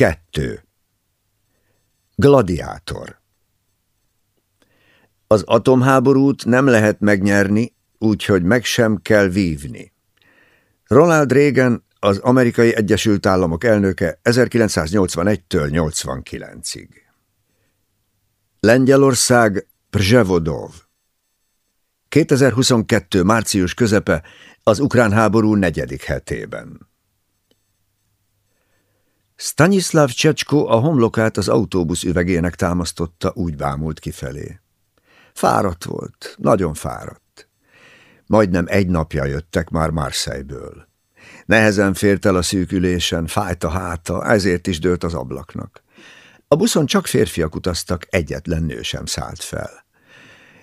2. Gladiátor Az atomháborút nem lehet megnyerni, úgyhogy meg sem kell vívni. Ronald Reagan, az amerikai Egyesült Államok elnöke 1981-től 89-ig. Lengyelország, Przhevodov 2022. március közepe az ukrán háború negyedik hetében. Stanislav Csecsko a homlokát az autóbusz üvegének támasztotta, úgy bámult kifelé. Fáradt volt, nagyon fáradt. Majdnem egy napja jöttek már Marseille-ből. Nehezen fért el a szűkülésen, fájt a háta, ezért is dőlt az ablaknak. A buszon csak férfiak utaztak, egyetlen nő sem szállt fel.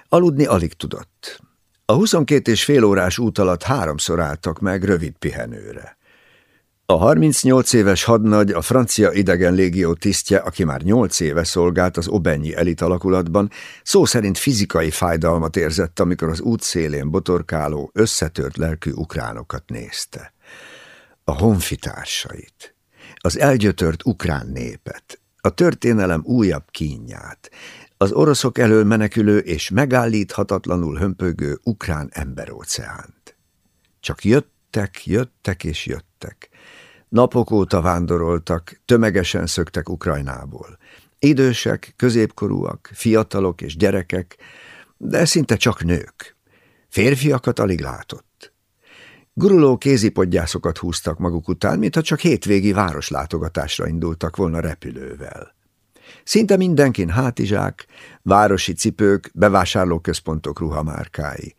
Aludni alig tudott. A 22 és fél órás út alatt háromszor álltak meg rövid pihenőre. A 38 éves hadnagy, a francia idegen légió tisztje, aki már 8 éve szolgált az Obenyi elit alakulatban, szó szerint fizikai fájdalmat érzett, amikor az út szélén botorkáló, összetört lelkű ukránokat nézte. A honfitársait, az elgyötört ukrán népet, a történelem újabb kínját, az oroszok elől menekülő és megállíthatatlanul hömpögő ukrán emberóceánt. Csak jöttek, jöttek és jöttek, Napok óta vándoroltak, tömegesen szöktek Ukrajnából. Idősek, középkorúak, fiatalok és gyerekek, de szinte csak nők. Férfiakat alig látott. Guruló kézipodgyászokat húztak maguk után, mintha csak hétvégi városlátogatásra indultak volna repülővel. Szinte mindenkin hátizsák, városi cipők, bevásárlóközpontok ruhamárkái.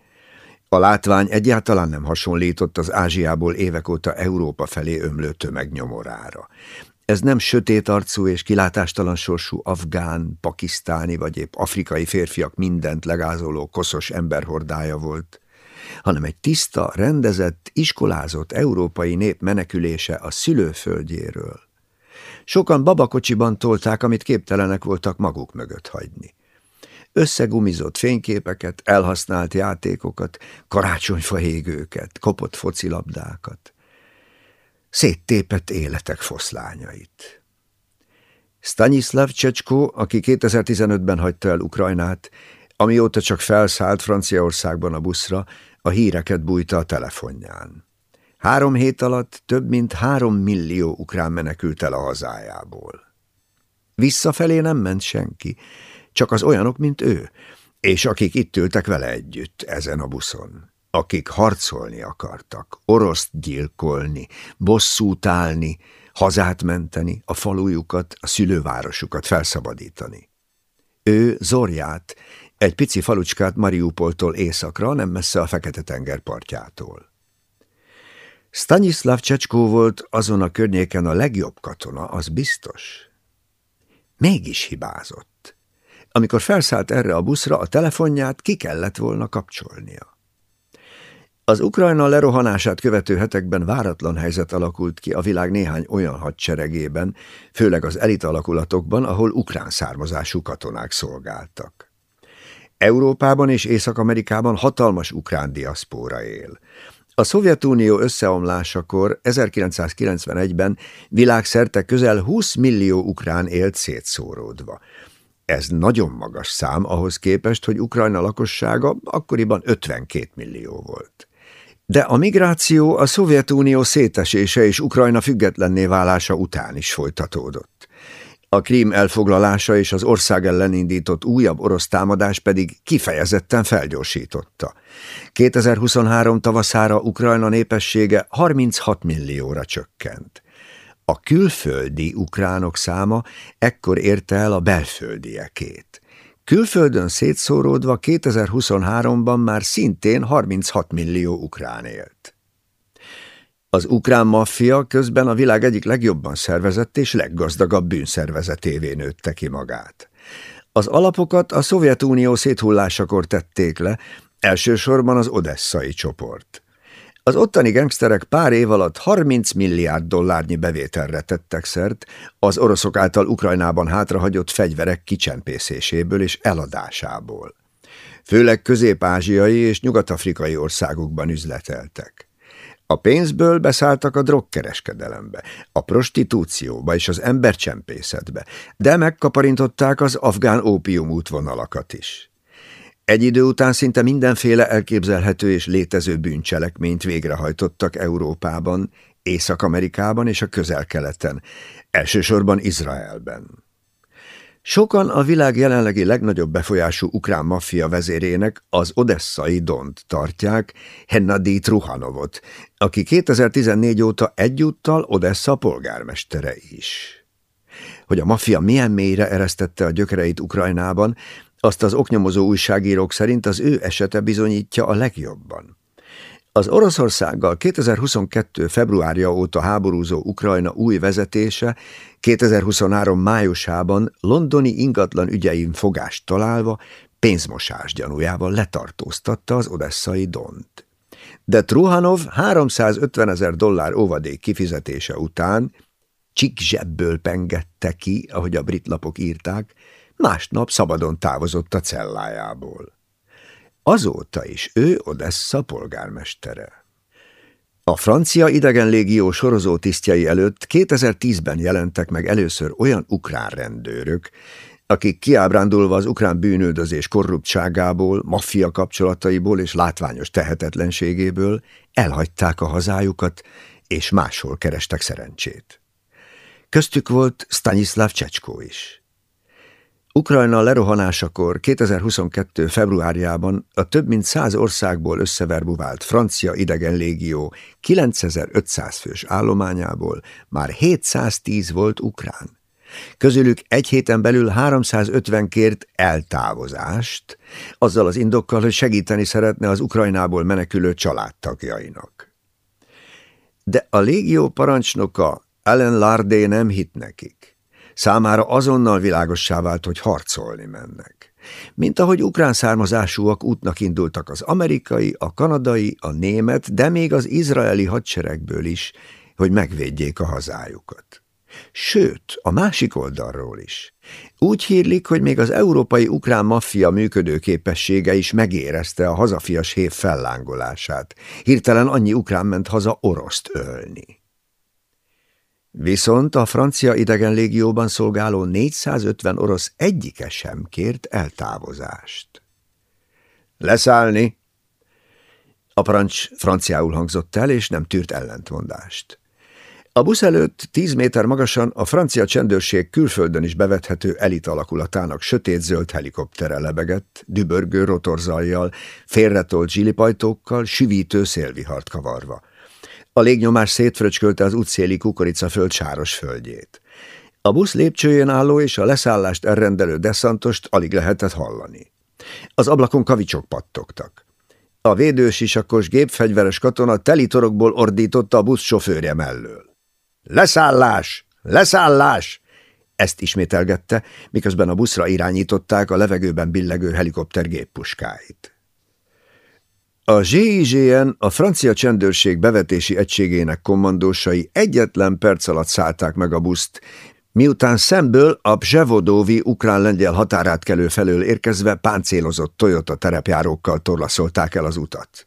A látvány egyáltalán nem hasonlított az Ázsiából évek óta Európa felé ömlő tömegnyomorára. Ez nem sötét arcú és kilátástalan sorsú afgán, pakisztáni vagy épp afrikai férfiak mindent legázoló koszos emberhordája volt, hanem egy tiszta, rendezett, iskolázott európai nép menekülése a szülőföldjéről. Sokan babakocsiban tolták, amit képtelenek voltak maguk mögött hagyni összegumizott fényképeket, elhasznált játékokat, karácsonyfa égőket, kopott focilabdákat, széttépett életek foszlányait. Stanislav Csecskó, aki 2015-ben hagyta el Ukrajnát, amióta csak felszállt Franciaországban a buszra, a híreket bújta a telefonján. Három hét alatt több mint három millió ukrán menekült el a hazájából. Visszafelé nem ment senki, csak az olyanok, mint ő, és akik itt ültek vele együtt ezen a buszon, akik harcolni akartak, oroszt gyilkolni, bosszút állni, hazát menteni, a falujukat, a szülővárosukat felszabadítani. Ő Zorját, egy pici falucskát Mariupoltól északra, nem messze a Fekete-tenger partjától. Stanislav Csecskó volt azon a környéken a legjobb katona, az biztos. Mégis hibázott. Amikor felszállt erre a buszra, a telefonját ki kellett volna kapcsolnia. Az Ukrajna lerohanását követő hetekben váratlan helyzet alakult ki a világ néhány olyan hadseregében, főleg az elit alakulatokban, ahol ukrán származású katonák szolgáltak. Európában és Észak-Amerikában hatalmas ukrán diaszpóra él. A Szovjetunió összeomlásakor 1991-ben világszerte közel 20 millió ukrán élt szétszóródva. Ez nagyon magas szám ahhoz képest, hogy Ukrajna lakossága akkoriban 52 millió volt. De a migráció a Szovjetunió szétesése és Ukrajna függetlenné válása után is folytatódott. A Krím elfoglalása és az ország ellen indított újabb orosz támadás pedig kifejezetten felgyorsította. 2023 tavaszára Ukrajna népessége 36 millióra csökkent. A külföldi ukránok száma ekkor érte el a belföldiekét. Külföldön szétszóródva 2023-ban már szintén 36 millió ukrán élt. Az ukrán maffia közben a világ egyik legjobban szervezett és leggazdagabb bűnszervezetévé nőtte ki magát. Az alapokat a Szovjetunió széthullásakor tették le, elsősorban az odesszai csoport. Az ottani gengszterek pár év alatt 30 milliárd dollárnyi bevételre tettek szert az oroszok által Ukrajnában hátrahagyott fegyverek kicsempészéséből és eladásából. Főleg közép-ázsiai és nyugat-afrikai országokban üzleteltek. A pénzből beszálltak a drogkereskedelembe, a prostitúcióba és az embercsempészetbe, de megkaparintották az afgán ópium útvonalakat is. Egy idő után szinte mindenféle elképzelhető és létező bűncselekményt végrehajtottak Európában, Észak-Amerikában és a közel-keleten, elsősorban Izraelben. Sokan a világ jelenlegi legnagyobb befolyású ukrán maffia vezérének az odesszai Dont tartják, Hennadi Truhanovot, aki 2014 óta egyúttal Odessa polgármestere is. Hogy a maffia milyen mélyre eresztette a gyökereit Ukrajnában, azt az oknyomozó újságírók szerint az ő esete bizonyítja a legjobban. Az Oroszországgal 2022. februárja óta háborúzó Ukrajna új vezetése 2023. májusában londoni ingatlan ügyein fogást találva pénzmosás gyanújával letartóztatta az odesszai Dont. De Truhanov 350 ezer dollár óvadék kifizetése után csik zsebből pengette ki, ahogy a brit lapok írták, másnap szabadon távozott a cellájából. Azóta is ő Odessa polgármestere. A francia idegenlégió sorozó tisztjei előtt 2010-ben jelentek meg először olyan ukrán rendőrök, akik kiábrándulva az ukrán bűnöldözés korruptságából, maffia kapcsolataiból és látványos tehetetlenségéből elhagyták a hazájukat, és máshol kerestek szerencsét. Köztük volt Stanislav Csecskó is. Ukrajna lerohanásakor 2022. februárjában a több mint száz országból összeverbuvált francia idegen légió 9500 fős állományából már 710 volt ukrán. Közülük egy héten belül 350 kért eltávozást, azzal az indokkal, hogy segíteni szeretne az Ukrajnából menekülő családtagjainak. De a légió parancsnoka Ellen Lardé nem hit nekik. Számára azonnal világossá vált, hogy harcolni mennek. Mint ahogy ukrán származásúak útnak indultak az amerikai, a kanadai, a német, de még az izraeli hadseregből is, hogy megvédjék a hazájukat. Sőt, a másik oldalról is. Úgy hírlik, hogy még az európai ukrán maffia működőképessége is megérezte a hazafias hév fellángolását. Hirtelen annyi ukrán ment haza oroszt ölni. Viszont a francia idegen légióban szolgáló 450 orosz egyike sem kért eltávozást. Leszállni! A parancs franciául hangzott el, és nem tűrt ellentmondást. A busz előtt tíz méter magasan a francia csendőrség külföldön is bevethető elit alakulatának sötét-zöld helikoptere lebegett, dübörgő rotorzajjal, félretolt zsilipajtókkal, süvítő szélvihart kavarva. A légnyomás szétfröcskölte az útszéli kukoricaföld sáros földjét. A busz lépcsőjén álló és a leszállást elrendelő deszantost alig lehetett hallani. Az ablakon kavicsok pattogtak. A védősisakos gépfegyveres katona telitorokból ordította a busz sofőrje mellől. Leszállás! Leszállás! Ezt ismételgette, miközben a buszra irányították a levegőben billegő helikopter géppuskáit. A GIGN a francia csendőrség bevetési egységének kommandósai egyetlen perc alatt szállták meg a buszt, miután szemből a Bzsevodóvi ukrán-lengyel határátkelő felől érkezve páncélozott Toyota terepjárókkal torlaszolták el az utat.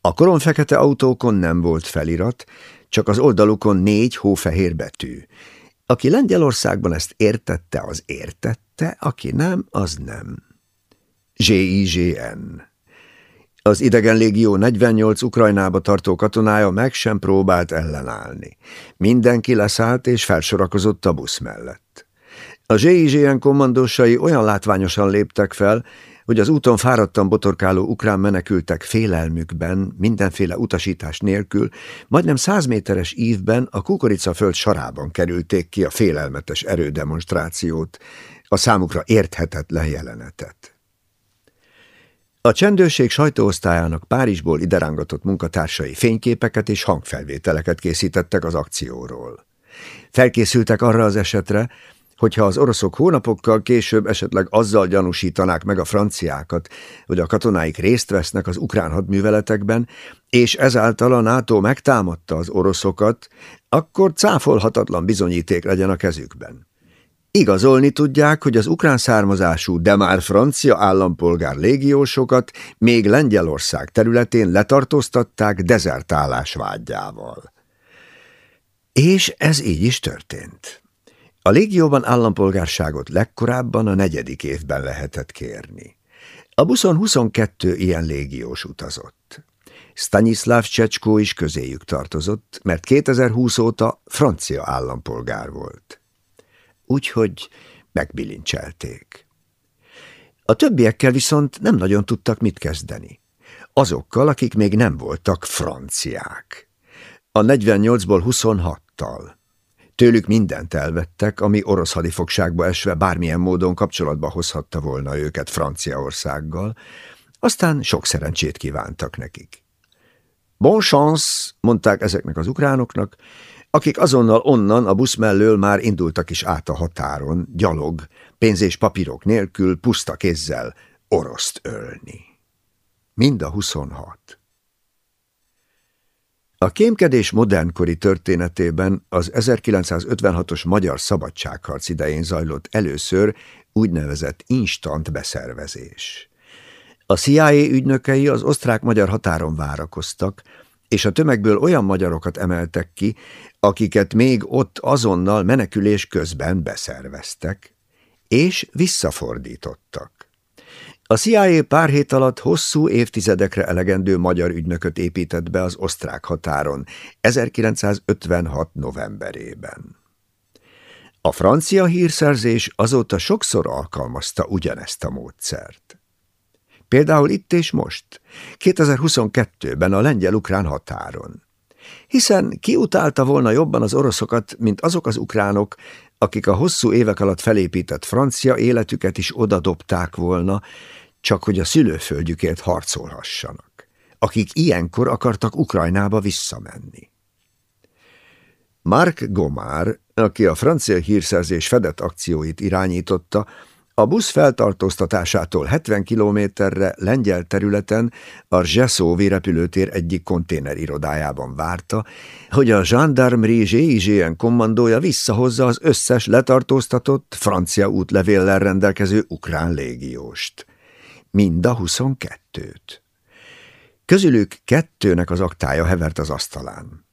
A koronfekete autókon nem volt felirat, csak az oldalukon négy hófehér betű. Aki Lengyelországban ezt értette, az értette, aki nem, az nem. GIGN az idegen légió 48 Ukrajnába tartó katonája meg sem próbált ellenállni. Mindenki leszállt és felsorakozott a busz mellett. A ZIZN kommandósai olyan látványosan léptek fel, hogy az úton fáradtan botorkáló ukrán menekültek félelmükben, mindenféle utasítás nélkül, majdnem száz méteres ívben a kukoricaföld sarában kerülték ki a félelmetes erődemonstrációt, a számukra érthetetlen jelenetet. A csendőrség sajtóosztályának Párizsból iderángatott munkatársai fényképeket és hangfelvételeket készítettek az akcióról. Felkészültek arra az esetre, hogyha az oroszok hónapokkal később esetleg azzal gyanúsítanák meg a franciákat, hogy a katonáik részt vesznek az ukrán hadműveletekben, és ezáltal a NATO megtámadta az oroszokat, akkor cáfolhatatlan bizonyíték legyen a kezükben. Igazolni tudják, hogy az ukrán származású, de már francia állampolgár légiósokat még Lengyelország területén letartóztatták dezertálás vágyával. És ez így is történt. A légióban állampolgárságot legkorábban a negyedik évben lehetett kérni. A buszon 22 ilyen légiós utazott. Stanislav Csecskó is közéjük tartozott, mert 2020 óta francia állampolgár volt. Úgyhogy megbilincselték. A többiekkel viszont nem nagyon tudtak mit kezdeni. Azokkal, akik még nem voltak franciák. A 48-ból 26-tal. Tőlük mindent elvettek, ami orosz hadifogságba esve bármilyen módon kapcsolatba hozhatta volna őket Franciaországgal, aztán sok szerencsét kívántak nekik. Bon chance, mondták ezeknek az ukránoknak, akik azonnal onnan a busz mellől már indultak is át a határon, gyalog, pénz és papírok nélkül, puszta kézzel oroszt ölni. Mind a huszonhat. A kémkedés modernkori történetében az 1956-os magyar szabadságharc idején zajlott először úgynevezett instant beszervezés. A CIA ügynökei az osztrák-magyar határon várakoztak, és a tömegből olyan magyarokat emeltek ki, akiket még ott azonnal menekülés közben beszerveztek, és visszafordítottak. A CIA pár hét alatt hosszú évtizedekre elegendő magyar ügynököt épített be az osztrák határon 1956. novemberében. A francia hírszerzés azóta sokszor alkalmazta ugyanezt a módszert. Például itt és most, 2022-ben a lengyel-ukrán határon. Hiszen ki utálta volna jobban az oroszokat, mint azok az ukránok, akik a hosszú évek alatt felépített francia életüket is odadobták volna, csak hogy a szülőföldjükért harcolhassanak, akik ilyenkor akartak Ukrajnába visszamenni. Mark Gomár, aki a francia hírszerzés fedett akcióit irányította, a busz feltartóztatásától 70 kilométerre lengyel területen a Zseszóvi repülőtér egyik konténerirodájában várta, hogy a Gendarmerie GIGN kommandója visszahozza az összes letartóztatott, francia útlevéllel rendelkező ukrán légióst. Mind a huszonkettőt. Közülük kettőnek az aktája hevert az asztalán.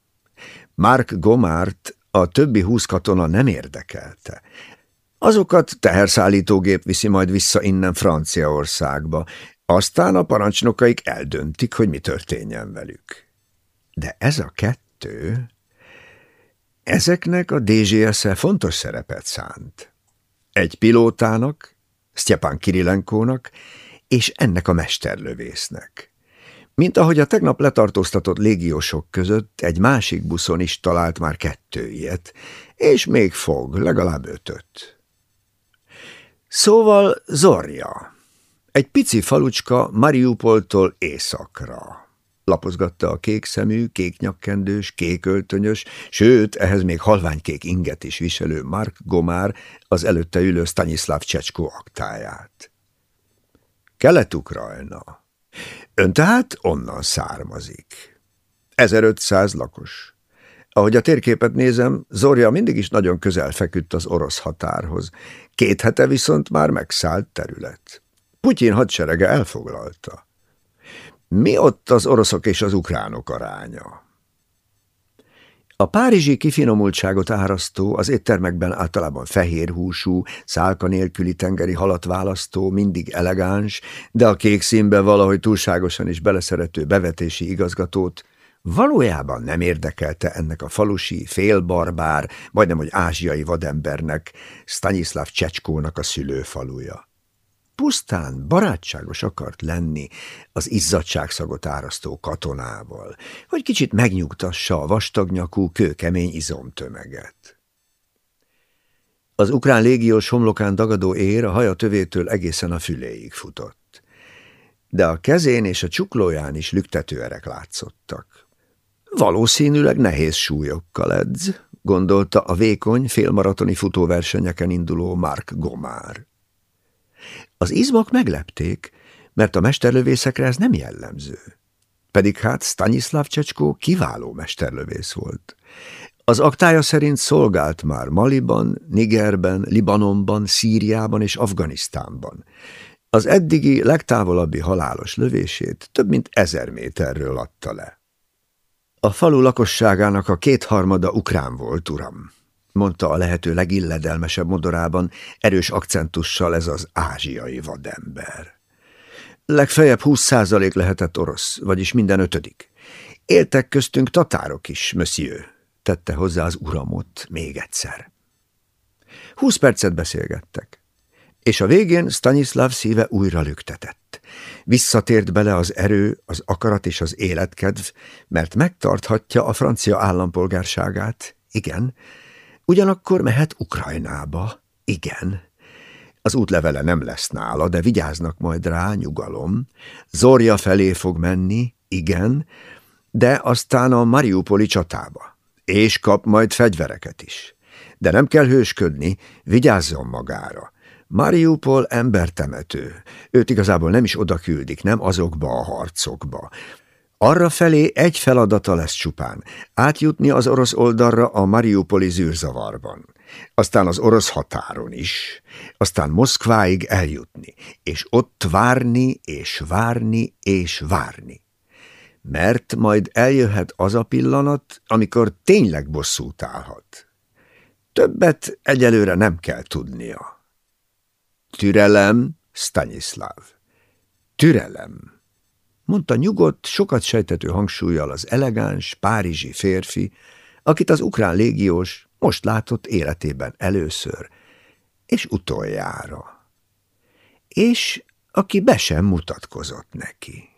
Mark Gomárt a többi húsz katona nem érdekelte, Azokat teherszállítógép viszi majd vissza innen Franciaországba, aztán a parancsnokaik eldöntik, hogy mi történjen velük. De ez a kettő, ezeknek a DGS-e fontos szerepet szánt. Egy pilótának, Sztyepán Kirilenkónak, és ennek a mesterlövésznek. Mint ahogy a tegnap letartóztatott légiósok között egy másik buszon is talált már kettő ilyet, és még fog, legalább ötöt. Szóval Zorja. Egy pici falucska Mariupoltól északra. Lapozgatta a kék szemű, kék nyakkendős, kék öltönyös, sőt, ehhez még halványkék inget is viselő Mark Gomár az előtte ülő Stanislav Csecskó aktáját. Kelet-Ukrajna. Ön tehát onnan származik. 1500 lakos. Ahogy a térképet nézem, Zorja mindig is nagyon közel feküdt az orosz határhoz. Két hete viszont már megszállt terület. Putyin hadserege elfoglalta. Mi ott az oroszok és az ukránok aránya? A párizsi kifinomultságot árasztó, az éttermekben általában fehér szálka nélküli tengeri halat választó, mindig elegáns, de a kék színbe valahogy túlságosan is beleszerető bevetési igazgatót Valójában nem érdekelte ennek a falusi, félbarbár, majdnem hogy ázsiai vadembernek, Stanislav Csecskónak a szülőfaluja. Pusztán barátságos akart lenni az izzadságszagot árasztó katonával, hogy kicsit megnyugtassa a vastagnyakú, kőkemény izomtömeget. Az ukrán légiós homlokán dagadó ér a haja tövétől egészen a füléig futott. De a kezén és a csuklóján is lüktetőerek látszottak. Valószínűleg nehéz súlyokkal edz, gondolta a vékony, félmaratoni futóversenyeken induló Mark Gomár. Az izmok meglepték, mert a mesterlövészekre ez nem jellemző. Pedig hát Stanislav Csecskó kiváló mesterlövész volt. Az aktája szerint szolgált már Maliban, Nigerben, Libanonban, Szíriában és Afganisztánban. Az eddigi legtávolabbi halálos lövését több mint ezer méterről adta le. A falu lakosságának a kétharmada ukrán volt, uram, mondta a lehető legilledelmesebb modorában, erős akcentussal ez az ázsiai vadember. Legfeljebb húsz százalék lehetett orosz, vagyis minden ötödik. Éltek köztünk tatárok is, monsieur, tette hozzá az uramot még egyszer. Húsz percet beszélgettek, és a végén Stanislav szíve újra lüktetett. Visszatért bele az erő, az akarat és az életkedv, mert megtarthatja a francia állampolgárságát, igen, ugyanakkor mehet Ukrajnába, igen. Az útlevele nem lesz nála, de vigyáznak majd rá, nyugalom. Zorja felé fog menni, igen, de aztán a Mariupoli csatába. És kap majd fegyvereket is. De nem kell hősködni, vigyázzon magára. Mariupol embertemető. Őt igazából nem is oda küldik, nem azokba a harcokba. Arra felé egy feladata lesz csupán, átjutni az orosz oldalra a Mariupoli zűrzavarban, aztán az orosz határon is, aztán Moszkváig eljutni, és ott várni, és várni, és várni. Mert majd eljöhet az a pillanat, amikor tényleg bosszút állhat. Többet egyelőre nem kell tudnia. Türelem, Stanislav. Türelem mondta nyugodt, sokat sejtető hangsúlyjal az elegáns, párizsi férfi, akit az ukrán légiós most látott életében először, és utoljára. És aki be sem mutatkozott neki.